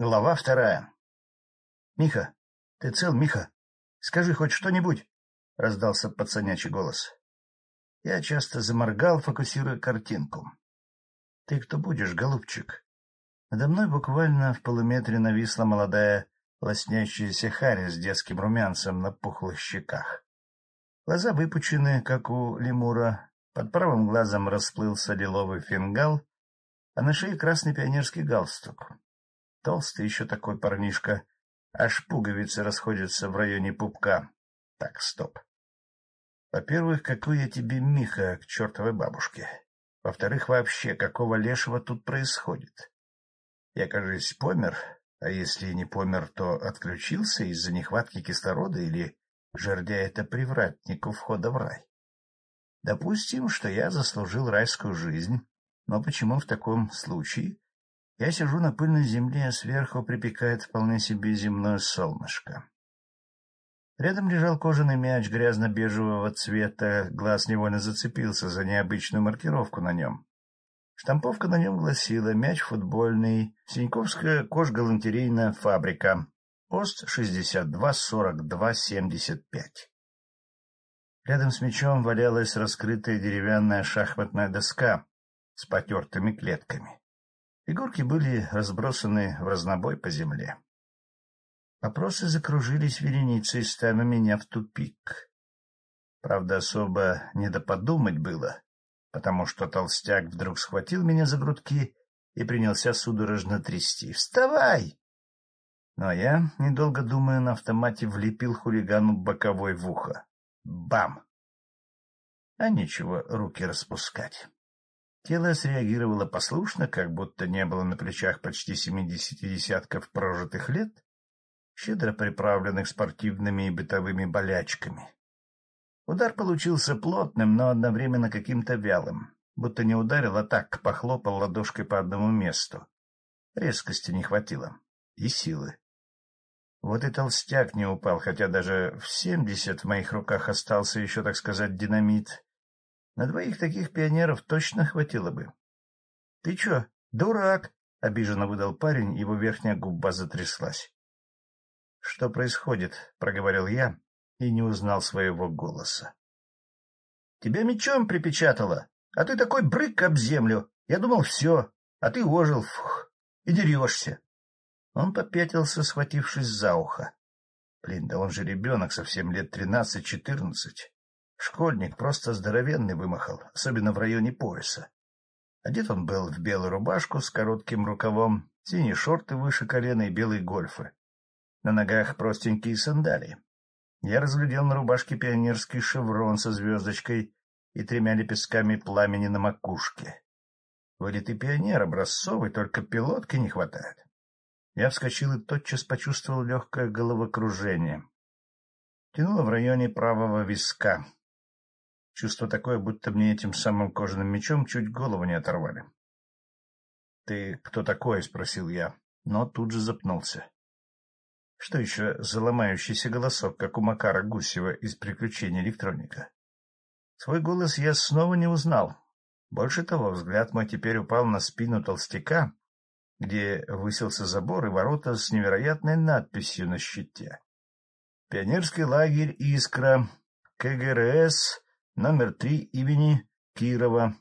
Глава вторая. — Миха, ты цел, Миха? Скажи хоть что-нибудь, — раздался пацанячий голос. Я часто заморгал, фокусируя картинку. — Ты кто будешь, голубчик? Надо мной буквально в полуметре нависла молодая лоснящаяся харя с детским румянцем на пухлых щеках. Глаза выпучены, как у лемура, под правым глазом расплылся лиловый фингал, а на шее красный пионерский галстук. Толстый еще такой парнишка, аж пуговицы расходятся в районе пупка. Так, стоп. Во-первых, какой я тебе Миха к чертовой бабушке. Во-вторых, вообще, какого лешего тут происходит? Я, кажется, помер, а если не помер, то отключился из-за нехватки кислорода или жердя это привратнику входа в рай. Допустим, что я заслужил райскую жизнь, но почему в таком случае я сижу на пыльной земле, а сверху припекает вполне себе земное солнышко. Рядом лежал кожаный мяч грязно-бежевого цвета, глаз невольно зацепился за необычную маркировку на нем. Штамповка на нем гласила «Мяч футбольный, Синьковская кожгалантерейная фабрика, пост 62-42-75». Рядом с мячом валялась раскрытая деревянная шахматная доска с потертыми клетками. Фигурки были разбросаны в разнобой по земле. Вопросы закружились вереницей, ставя меня в тупик. Правда, особо не до подумать было, потому что толстяк вдруг схватил меня за грудки и принялся судорожно трясти. «Вставай!» Но я, недолго думая, на автомате влепил хулигану боковой в ухо. Бам! А нечего руки распускать. Тело среагировало послушно, как будто не было на плечах почти семидесяти десятков прожитых лет, щедро приправленных спортивными и бытовыми болячками. Удар получился плотным, но одновременно каким-то вялым, будто не ударил, а так похлопал ладошкой по одному месту. Резкости не хватило. И силы. Вот и толстяк не упал, хотя даже в семьдесят в моих руках остался еще, так сказать, динамит, на двоих таких пионеров точно хватило бы. — Ты чё, дурак? — обиженно выдал парень, его верхняя губа затряслась. — Что происходит? — проговорил я и не узнал своего голоса. — Тебя мечом припечатало, а ты такой брык об землю. Я думал, все, а ты ожил, фух, и дерешься. Он попятился, схватившись за ухо. Блин, да он же ребенок, совсем лет тринадцать-четырнадцать. Школьник просто здоровенный вымахал, особенно в районе пояса. Одет он был в белую рубашку с коротким рукавом, синие шорты выше колена и белые гольфы. На ногах простенькие сандалии. Я разглядел на рубашке пионерский шеврон со звездочкой и тремя лепестками пламени на макушке. Вылитый пионер образцовый, только пилотки не хватает. Я вскочил и тотчас почувствовал легкое головокружение. Тянуло в районе правого виска. Чувство такое, будто мне этим самым кожаным мечом чуть голову не оторвали. — Ты кто такой? — спросил я, но тут же запнулся. Что еще за ломающийся голосок, как у Макара Гусева из «Приключений электроника»? Свой голос я снова не узнал. Больше того, взгляд мой теперь упал на спину толстяка, где высился забор и ворота с невероятной надписью на щите. Пионерский лагерь «Искра», КГРС номер три имени Кирова.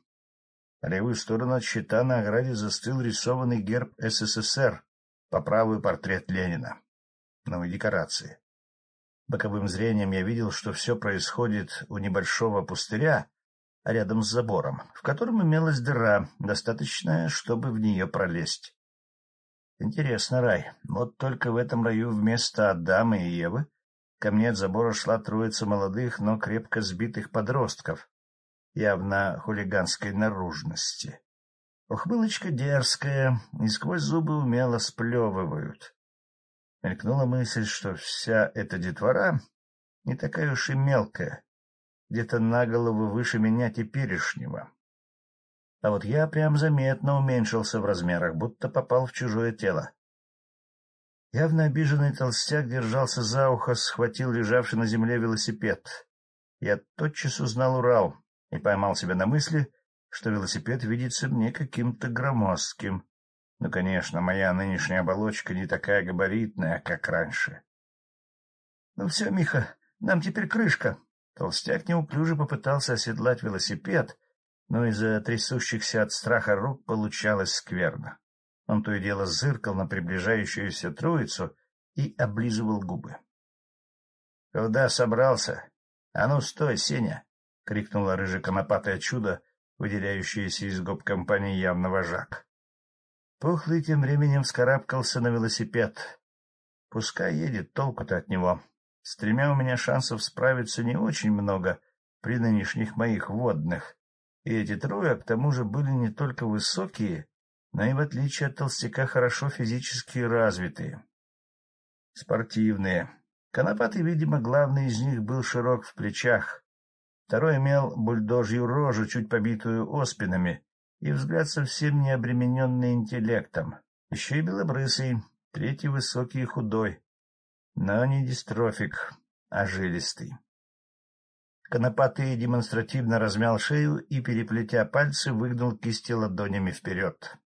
По левую сторону от щита на ограде застыл рисованный герб СССР, по правую портрет Ленина. Новые декорации. Боковым зрением я видел, что все происходит у небольшого пустыря, а рядом с забором, в котором имелась дыра, достаточная, чтобы в нее пролезть. Интересно, рай. Вот только в этом раю вместо Адама и Евы Ко мне от забора шла троица молодых, но крепко сбитых подростков, явно хулиганской наружности. Ухмылочка дерзкая, и сквозь зубы умело сплевывают. Мелькнула мысль, что вся эта детвора не такая уж и мелкая, где-то на голову выше меня теперешнего. А вот я прям заметно уменьшился в размерах, будто попал в чужое тело. Явно обиженный толстяк держался за ухо, схватил лежавший на земле велосипед. Я тотчас узнал Урал и поймал себя на мысли, что велосипед видится мне каким-то громоздким. Ну, конечно, моя нынешняя оболочка не такая габаритная, как раньше. — Ну все, Миха, нам теперь крышка. Толстяк неуклюже попытался оседлать велосипед, но из-за трясущихся от страха рук получалось скверно. Он то и дело зыркал на приближающуюся троицу и облизывал губы. — Куда собрался? А ну, стой, Сеня! — крикнула рыжеконопатое чудо, выделяющееся из гоп компании явно вожак. Пухлый тем временем вскарабкался на велосипед. Пускай едет, толку-то от него. С тремя у меня шансов справиться не очень много при нынешних моих водных. И эти трое, к тому же, были не только высокие, но и, в отличие от толстяка, хорошо физически развитые. Спортивные. Конопатый, видимо, главный из них был широк в плечах. Второй имел бульдожью рожу, чуть побитую оспинами, и взгляд совсем не обремененный интеллектом. Еще и белобрысый, третий высокий и худой, но не дистрофик, а жилистый. Конопатый демонстративно размял шею и, переплетя пальцы, выгнул кисти ладонями вперед.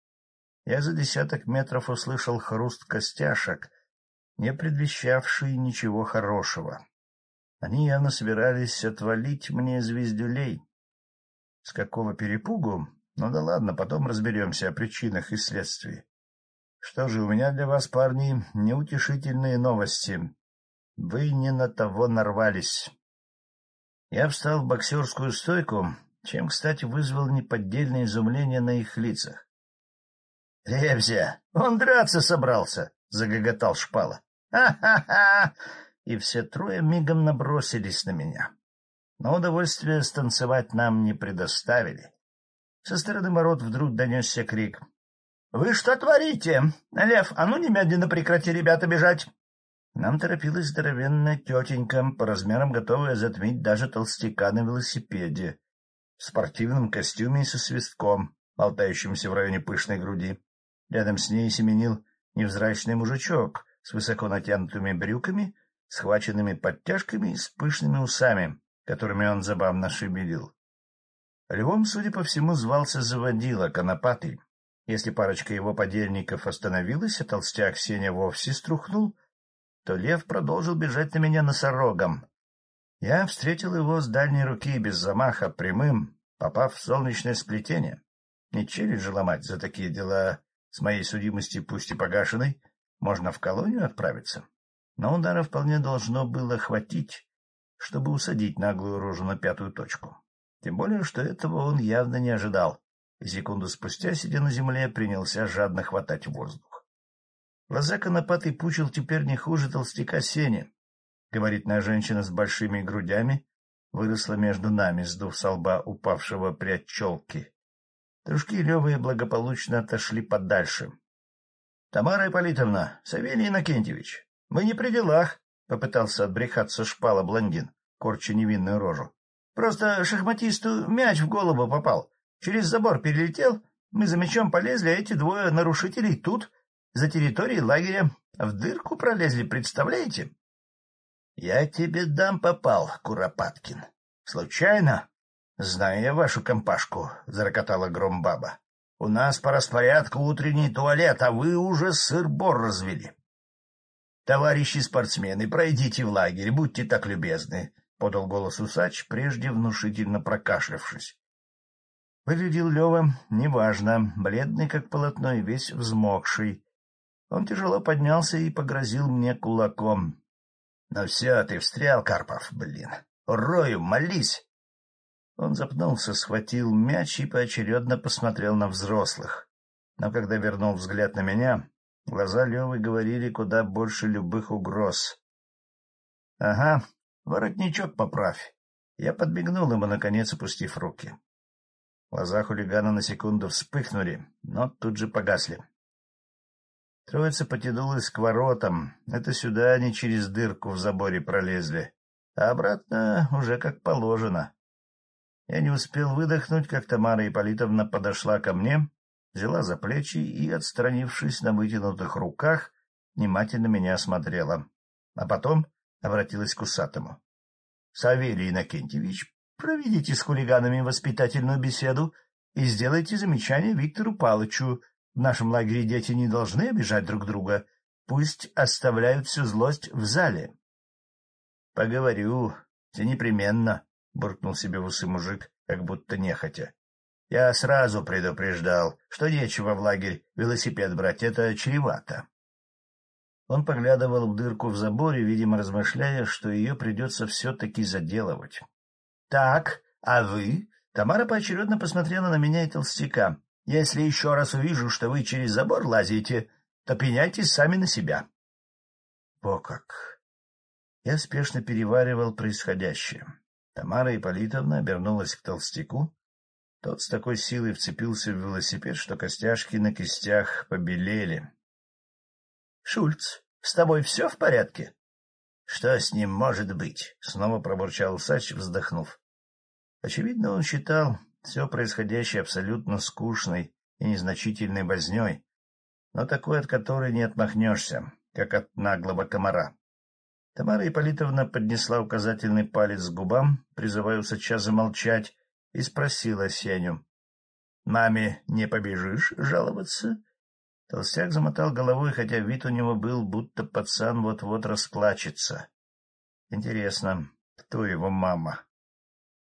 Я за десяток метров услышал хруст костяшек, не предвещавший ничего хорошего. Они явно собирались отвалить мне звездюлей. С какого перепугу? Ну да ладно, потом разберемся о причинах и следствии. Что же, у меня для вас, парни, неутешительные новости. Вы не на того нарвались. Я встал в боксерскую стойку, чем, кстати, вызвал неподдельное изумление на их лицах. — Ребзя, он драться собрался! — загоготал Шпала. «Ха — И все трое мигом набросились на меня. Но удовольствия станцевать нам не предоставили. Со стороны ворот вдруг донесся крик. — Вы что творите? Лев, а ну немедленно прекрати, ребята, бежать! Нам торопилась здоровенная тетенька, по размерам готовая затмить даже толстяка на велосипеде, в спортивном костюме и со свистком, болтающимся в районе пышной груди. Рядом с ней семенил невзрачный мужичок с высоко натянутыми брюками, схваченными подтяжками и с пышными усами, которыми он забавно шевелил. Львом, судя по всему, звался Заводила, конопатый. Если парочка его подельников остановилась, а толстяк Сеня вовсе струхнул, то лев продолжил бежать на меня носорогом. Я встретил его с дальней руки без замаха, прямым, попав в солнечное сплетение. Не челюсть же ломать за такие дела с моей судимости, пусть и погашенной, можно в колонию отправиться. Но удара вполне должно было хватить, чтобы усадить наглую рожу на пятую точку. Тем более, что этого он явно не ожидал, и секунду спустя, сидя на земле, принялся жадно хватать воздух. Глаза конопатый пучил теперь не хуже толстяка Сени. Говоритная женщина с большими грудями выросла между нами, сдув со лба упавшего прядь челки. Дружки Левы благополучно отошли подальше. — Тамара Ипполитовна, Савелий Иннокентьевич, вы не при делах, — попытался отбрехаться шпала блондин, корча невинную рожу. — Просто шахматисту мяч в голову попал. Через забор перелетел, мы за мячом полезли, а эти двое нарушителей тут за территорией лагеря в дырку пролезли, представляете? — Я тебе дам попал, Куропаткин. — Случайно? — Знаю я вашу компашку, — зарокотала громбаба. — У нас по распорядку утренний туалет, а вы уже сыр-бор развели. — Товарищи спортсмены, пройдите в лагерь, будьте так любезны, — подал голос усач, прежде внушительно прокашлявшись. Выглядел Лева неважно, бледный как полотно и весь взмокший, он тяжело поднялся и погрозил мне кулаком. — Ну все, ты встрял, Карпов, блин. Рою, молись! Он запнулся, схватил мяч и поочередно посмотрел на взрослых. Но когда вернул взгляд на меня, глаза Левы говорили куда больше любых угроз. — Ага, воротничок поправь. Я подбегнул ему, наконец опустив руки. Глаза хулигана на секунду вспыхнули, но тут же погасли. Троица потянулась к воротам. Это сюда они через дырку в заборе пролезли, а обратно уже как положено. Я не успел выдохнуть, как Тамара Ипполитовна подошла ко мне, взяла за плечи и, отстранившись на вытянутых руках, внимательно меня осмотрела. А потом обратилась к усатому. — Савелий Иннокентьевич, проведите с хулиганами воспитательную беседу и сделайте замечание Виктору Палычу, в нашем лагере дети не должны обижать друг друга. Пусть оставляют всю злость в зале. — Поговорю, все непременно, — буркнул себе в усы мужик, как будто нехотя. — Я сразу предупреждал, что нечего в лагерь велосипед брать, это чревато. Он поглядывал в дырку в заборе, видимо, размышляя, что ее придется все-таки заделывать. — Так, а вы? Тамара поочередно посмотрела на меня и толстяка. — Если еще раз увижу, что вы через забор лазите, то пеняйтесь сами на себя. — О как! Я спешно переваривал происходящее. Тамара Ипполитовна обернулась к толстяку. Тот с такой силой вцепился в велосипед, что костяшки на кистях побелели. — Шульц, с тобой все в порядке? — Что с ним может быть? — снова пробурчал усач, вздохнув. Очевидно, он считал все происходящее абсолютно скучной и незначительной возней, но такой, от которой не отмахнешься, как от наглого комара. Тамара Ипполитовна поднесла указательный палец к губам, призывая усача замолчать, и спросила Сеню. — Маме не побежишь жаловаться? Толстяк замотал головой, хотя вид у него был, будто пацан вот-вот расплачется. Интересно, кто его мама?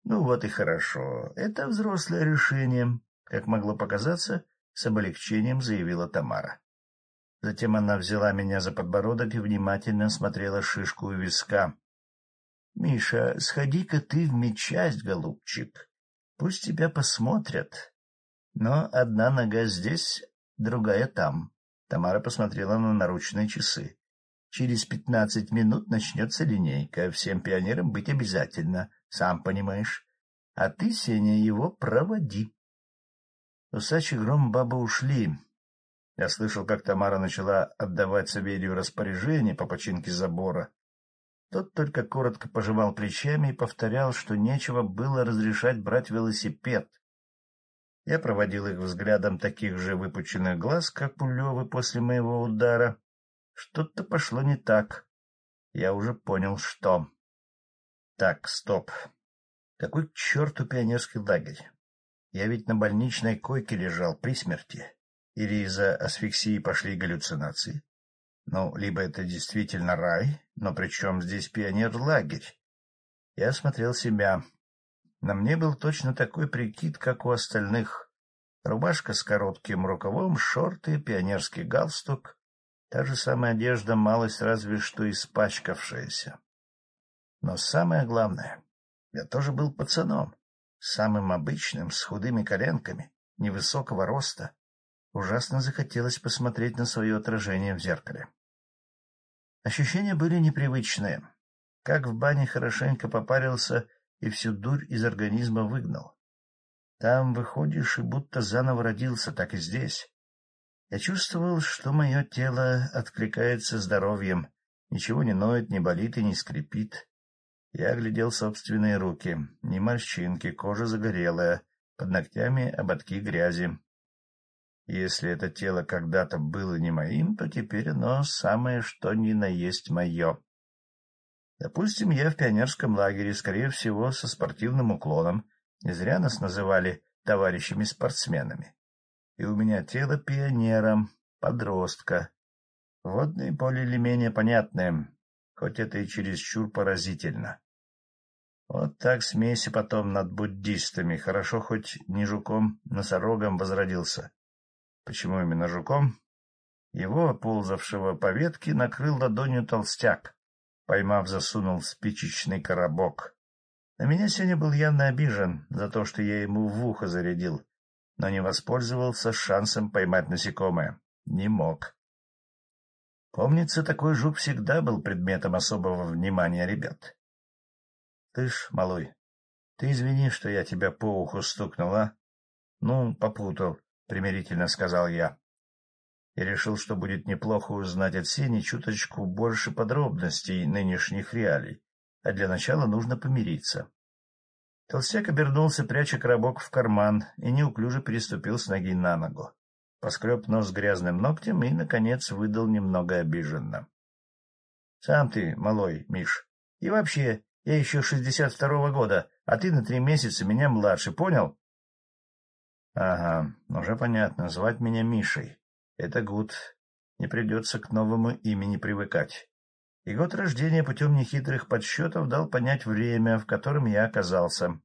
Ну вот и хорошо. Это взрослое решение, как могло показаться, с облегчением заявила Тамара. Затем она взяла меня за подбородок и внимательно смотрела шишку у виска. — Миша, сходи-ка ты в медчасть, голубчик. Пусть тебя посмотрят. Но одна нога здесь, другая там. Тамара посмотрела на наручные часы. Через пятнадцать минут начнется линейка. Всем пионерам быть обязательно, сам понимаешь. А ты, Сеня, его проводи. Усач и гром баба ушли. Я слышал, как Тамара начала отдавать Савелью распоряжение по починке забора. Тот только коротко пожимал плечами и повторял, что нечего было разрешать брать велосипед. Я проводил их взглядом таких же выпученных глаз, как у Левы после моего удара. Что-то пошло не так. Я уже понял, что. Так, стоп. Какой к черту пионерский лагерь? Я ведь на больничной койке лежал при смерти. Или из-за асфиксии пошли галлюцинации? Ну, либо это действительно рай, но при чем здесь пионер-лагерь? Я осмотрел себя. На мне был точно такой прикид, как у остальных. Рубашка с коротким рукавом, шорты, пионерский галстук. Та же самая одежда, малость разве что испачкавшаяся. Но самое главное, я тоже был пацаном, самым обычным, с худыми коленками, невысокого роста. Ужасно захотелось посмотреть на свое отражение в зеркале. Ощущения были непривычные. Как в бане хорошенько попарился и всю дурь из организма выгнал. Там выходишь и будто заново родился, так и здесь. Я чувствовал, что мое тело откликается здоровьем, ничего не ноет, не болит и не скрипит. Я глядел собственные руки, ни морщинки, кожа загорелая, под ногтями ободки грязи. Если это тело когда-то было не моим, то теперь оно самое что ни на есть мое. Допустим, я в пионерском лагере, скорее всего, со спортивным уклоном. Не зря нас называли товарищами-спортсменами. И у меня тело пионера, подростка. Водные более или менее понятные, хоть это и чересчур поразительно. Вот так смеси потом над буддистами, хорошо хоть не жуком-носорогом возродился. Почему именно жуком? Его, ползавшего по ветке, накрыл ладонью толстяк. Поймав, засунул спичечный коробок. На меня Сеня был явно обижен за то, что я ему в ухо зарядил, но не воспользовался шансом поймать насекомое. Не мог. Помнится, такой жук всегда был предметом особого внимания ребят. — Ты ж, малой, ты извини, что я тебя по уху стукнул, а? — Ну, попутал, — примирительно сказал я. Я решил, что будет неплохо узнать от Сени чуточку больше подробностей нынешних реалий, а для начала нужно помириться. Толстяк обернулся, пряча коробок в карман, и неуклюже переступил с ноги на ногу. Поскреб нос грязным ногтем и, наконец, выдал немного обиженно. — Сам ты, малой, Миш. И вообще, я еще шестьдесят второго года, а ты на три месяца меня младше, понял? — Ага, уже понятно, звать меня Мишей. Это гуд. Не придется к новому имени привыкать. И год рождения путем нехитрых подсчетов дал понять время, в котором я оказался.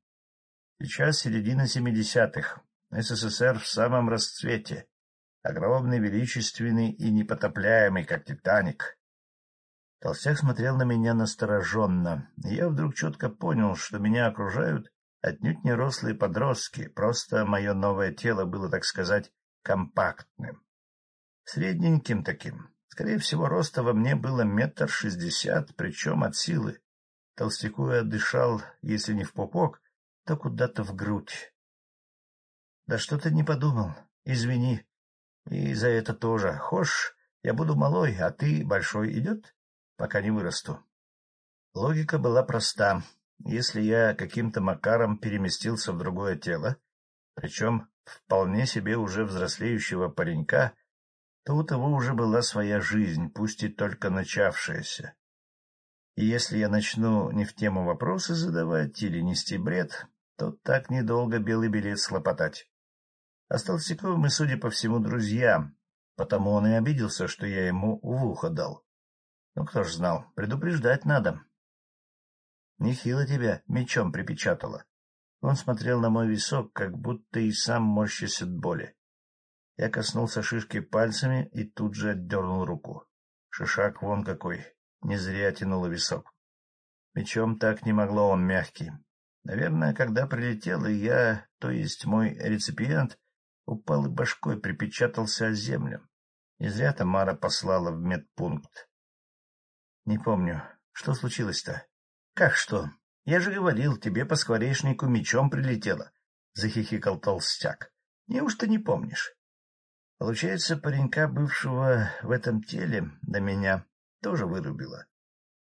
Сейчас середина семидесятых. СССР в самом расцвете. Огромный, величественный и непотопляемый, как Титаник. Толстяк смотрел на меня настороженно, и я вдруг четко понял, что меня окружают отнюдь не рослые подростки, просто мое новое тело было, так сказать, компактным. Средненьким таким. Скорее всего, роста во мне было метр шестьдесят, причем от силы. Толстяку я дышал, если не в пупок, то куда-то в грудь. — Да что ты не подумал? Извини. И за это тоже. Хошь, я буду малой, а ты большой идет? Пока не вырасту. Логика была проста. Если я каким-то макаром переместился в другое тело, причем вполне себе уже взрослеющего паренька, то у того уже была своя жизнь, пусть и только начавшаяся. И если я начну не в тему вопросы задавать или нести бред, то так недолго белый билет слопотать. А Толстяковым мы, судя по всему, друзья, потому он и обиделся, что я ему в ухо дал. Ну, кто ж знал, предупреждать надо. Нехило тебя мечом припечатало. Он смотрел на мой висок, как будто и сам морщись от боли. Я коснулся шишки пальцами и тут же отдернул руку. Шишак вон какой, не зря тянуло висок. Мечом так не могло, он мягкий. Наверное, когда прилетел, и я, то есть мой реципиент, упал и башкой припечатался о землю. Не зря Тамара послала в медпункт. Не помню, что случилось-то? Как что? Я же говорил, тебе по скворечнику мечом прилетело, — захихикал толстяк. Неужто не помнишь? Получается, паренька, бывшего в этом теле, до меня тоже вырубило.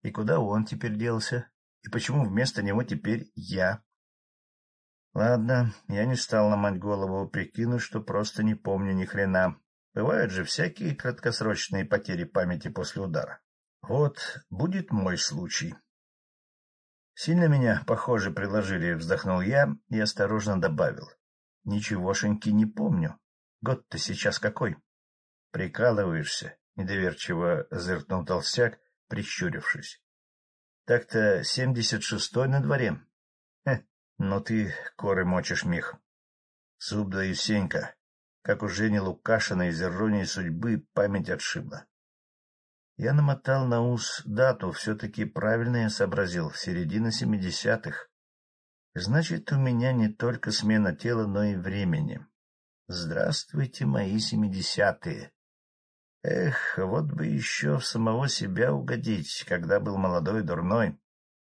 И куда он теперь делся? И почему вместо него теперь я? Ладно, я не стал ломать голову, прикину, что просто не помню ни хрена. Бывают же всякие краткосрочные потери памяти после удара. Вот будет мой случай. Сильно меня, похоже, приложили, вздохнул я и осторожно добавил. Ничегошеньки не помню. Год-то сейчас какой? Прикалываешься, недоверчиво зыркнул толстяк, прищурившись. Так-то семьдесят шестой на дворе. Хе, но ты коры мочишь, Мих. Зуб да Евсенька, как у Жени Лукашина из иронии судьбы память отшибла. Я намотал на ус дату, все-таки правильно я сообразил, середина семидесятых. Значит, у меня не только смена тела, но и времени. Здравствуйте, мои семидесятые. Эх, вот бы еще в самого себя угодить, когда был молодой дурной.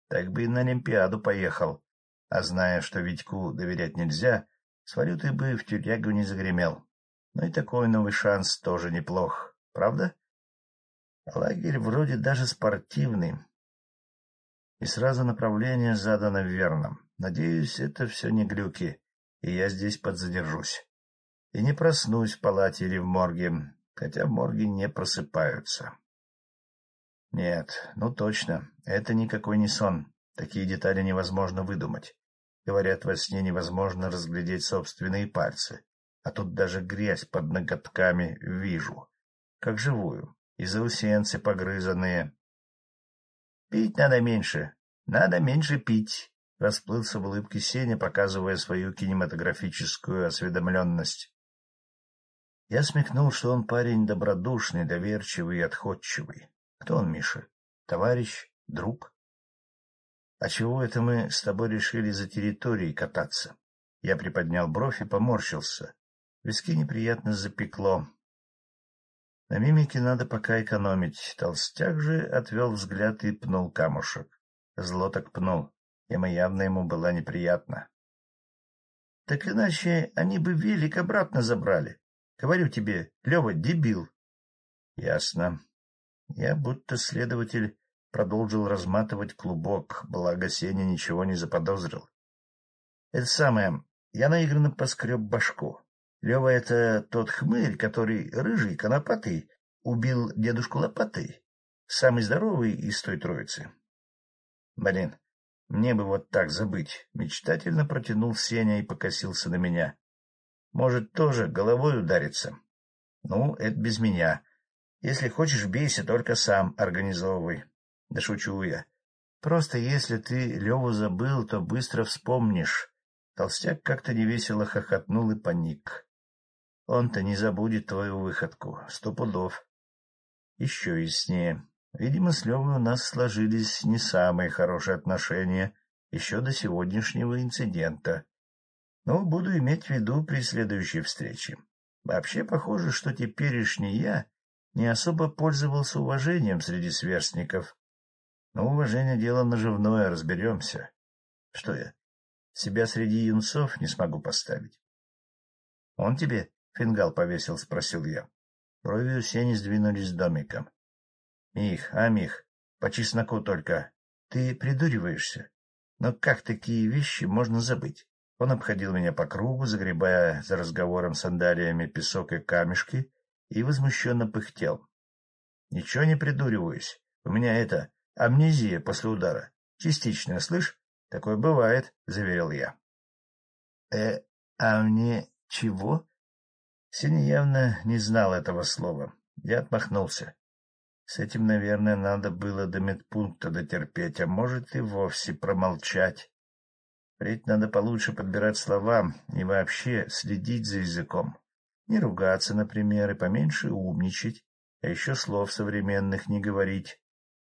Так бы и на Олимпиаду поехал. А зная, что Витьку доверять нельзя, с валютой бы в тюрягу не загремел. Но и такой новый шанс тоже неплох, правда? Лагерь вроде даже спортивный. И сразу направление задано верно. Надеюсь, это все не глюки, и я здесь подзадержусь. И не проснусь в палате или в морге, хотя в морге не просыпаются. Нет, ну точно, это никакой не сон. Такие детали невозможно выдумать. Говорят, во сне невозможно разглядеть собственные пальцы, а тут даже грязь под ноготками вижу, как живую, и заусенцы погрызанные. — Пить надо меньше, надо меньше пить, — расплылся в улыбке Сеня, показывая свою кинематографическую осведомленность. Я смекнул, что он парень добродушный, доверчивый и отходчивый. Кто он, Миша? Товарищ? Друг? — А чего это мы с тобой решили за территорией кататься? Я приподнял бровь и поморщился. Виски неприятно запекло. На мимике надо пока экономить. Толстяк же отвел взгляд и пнул камушек. Зло так пнул. Тема явно ему была неприятна. — Так иначе они бы велик обратно забрали. Говорю тебе, Лева, дебил. — Ясно. Я будто следователь продолжил разматывать клубок, благо Сеня ничего не заподозрил. — Это самое, я наигранно поскреб башку. Лева — это тот хмырь, который рыжий, конопатый, убил дедушку лопатой, самый здоровый из той троицы. Блин, мне бы вот так забыть, мечтательно протянул Сеня и покосился на меня. Может, тоже головой удариться? — Ну, это без меня. Если хочешь, бейся, только сам организовывай. Да шучу я. Просто если ты Леву забыл, то быстро вспомнишь. Толстяк как-то невесело хохотнул и паник. Он-то не забудет твою выходку, сто пудов. Еще яснее. Видимо, с Левой у нас сложились не самые хорошие отношения еще до сегодняшнего инцидента. Но буду иметь в виду при следующей встрече. Вообще, похоже, что теперешний я не особо пользовался уважением среди сверстников. Но уважение — дело наживное, разберемся. Что я, себя среди юнцов не смогу поставить? — Он тебе фингал повесил? — спросил я. Брови у Сени сдвинулись домиком. — Мих, а, Мих, по чесноку только. Ты придуриваешься? Но как такие вещи можно забыть? Он обходил меня по кругу, загребая за разговором сандалиями песок и камешки, и возмущенно пыхтел. — Ничего не придуриваюсь. У меня это амнезия после удара. Частичная, слышь? Такое бывает, — заверил я. — Э, а мне чего? Синя явно не знал этого слова. Я отмахнулся. С этим, наверное, надо было до медпункта дотерпеть, а может и вовсе промолчать. Впредь надо получше подбирать слова и вообще следить за языком. Не ругаться, например, и поменьше умничать, а еще слов современных не говорить.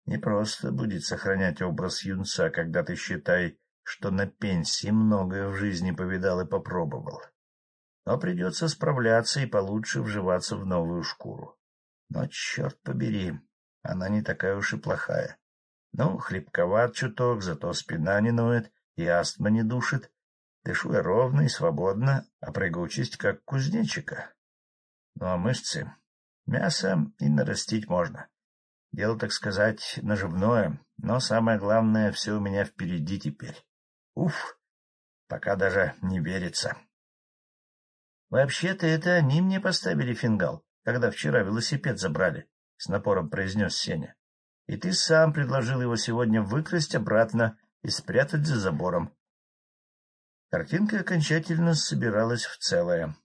Не просто будет сохранять образ юнца, когда ты считай, что на пенсии многое в жизни повидал и попробовал. Но придется справляться и получше вживаться в новую шкуру. Но, черт побери, она не такая уж и плохая. Ну, хлебковат чуток, зато спина не ноет и астма не душит. Дышу я ровно и свободно, а прыгучесть как кузнечика. Ну а мышцы? Мясо и нарастить можно. Дело, так сказать, наживное, но самое главное, все у меня впереди теперь. Уф, пока даже не верится. Вообще-то это они мне поставили фингал, когда вчера велосипед забрали, — с напором произнес Сеня. И ты сам предложил его сегодня выкрасть обратно и спрятать за забором. Картинка окончательно собиралась в целое.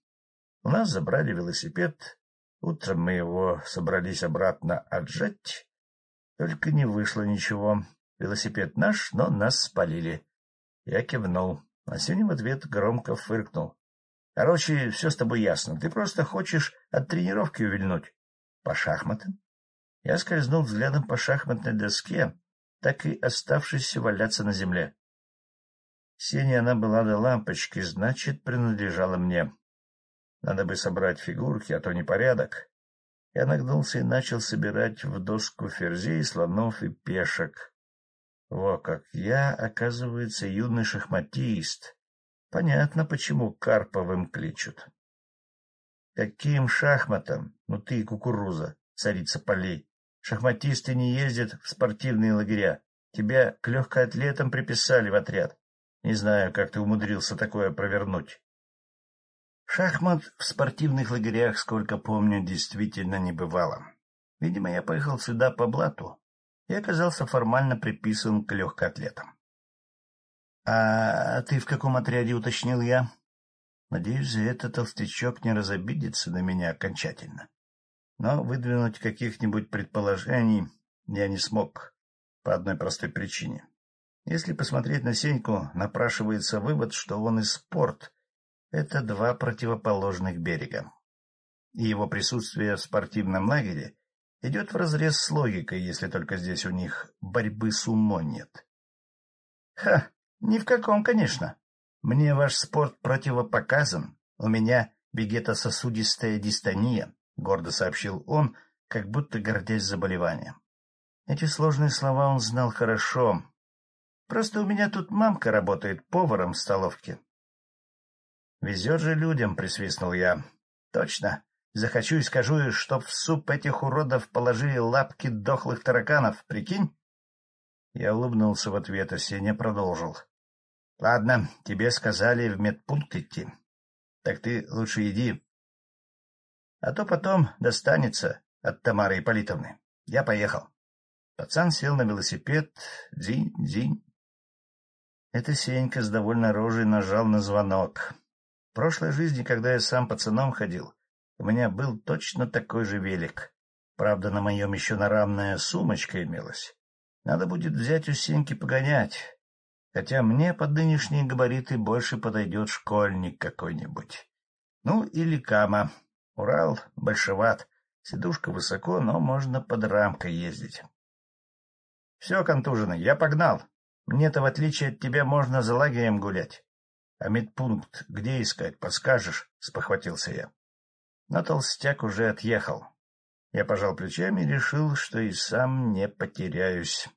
У нас забрали велосипед, утром мы его собрались обратно отжать, только не вышло ничего. Велосипед наш, но нас спалили. Я кивнул, а Сеня в ответ громко фыркнул. Короче, все с тобой ясно. Ты просто хочешь от тренировки увильнуть. По шахматам? Я скользнул взглядом по шахматной доске, так и оставшейся валяться на земле. Синяя она была до лампочки, значит, принадлежала мне. Надо бы собрать фигурки, а то непорядок. Я нагнулся и начал собирать в доску ферзей, слонов и пешек. Во как я, оказывается, юный шахматист. Понятно, почему Карповым кличут. Каким шахматом? Ну ты, кукуруза, царица полей. Шахматисты не ездят в спортивные лагеря. Тебя к легкоатлетам приписали в отряд. Не знаю, как ты умудрился такое провернуть. Шахмат в спортивных лагерях, сколько помню, действительно не бывало. Видимо, я поехал сюда по блату и оказался формально приписан к легкоатлетам. — А ты в каком отряде, уточнил я? Надеюсь, за это толстячок не разобидится на меня окончательно. Но выдвинуть каких-нибудь предположений я не смог по одной простой причине. Если посмотреть на Сеньку, напрашивается вывод, что он и спорт — это два противоположных берега. И его присутствие в спортивном лагере идет вразрез с логикой, если только здесь у них борьбы с умом нет. — Ха, ни в каком, конечно. Мне ваш спорт противопоказан. У меня вегетососудистая дистония, — гордо сообщил он, как будто гордясь заболеванием. Эти сложные слова он знал хорошо, Просто у меня тут мамка работает поваром в столовке. — Везет же людям, — присвистнул я. — Точно. Захочу и скажу, чтоб в суп этих уродов положили лапки дохлых тараканов, прикинь? Я улыбнулся в ответ, а Сеня продолжил. — Ладно, тебе сказали в медпункт идти. Так ты лучше иди. А то потом достанется от Тамары Ипполитовны. Я поехал. Пацан сел на велосипед, дзинь-дзинь, это Сенька с довольной рожей нажал на звонок. В прошлой жизни, когда я сам пацаном ходил, У меня был точно такой же велик. Правда, на моем еще нарамная сумочка имелась. Надо будет взять у Сеньки погонять. Хотя мне под нынешние габариты больше подойдет школьник какой-нибудь. Ну, или Кама. Урал большеват. Сидушка высоко, но можно под рамкой ездить. — Все, контуженный, я погнал. Мне-то, в отличие от тебя, можно за лагерем гулять. А медпункт где искать, подскажешь? — спохватился я. Но толстяк уже отъехал. Я пожал плечами и решил, что и сам не потеряюсь.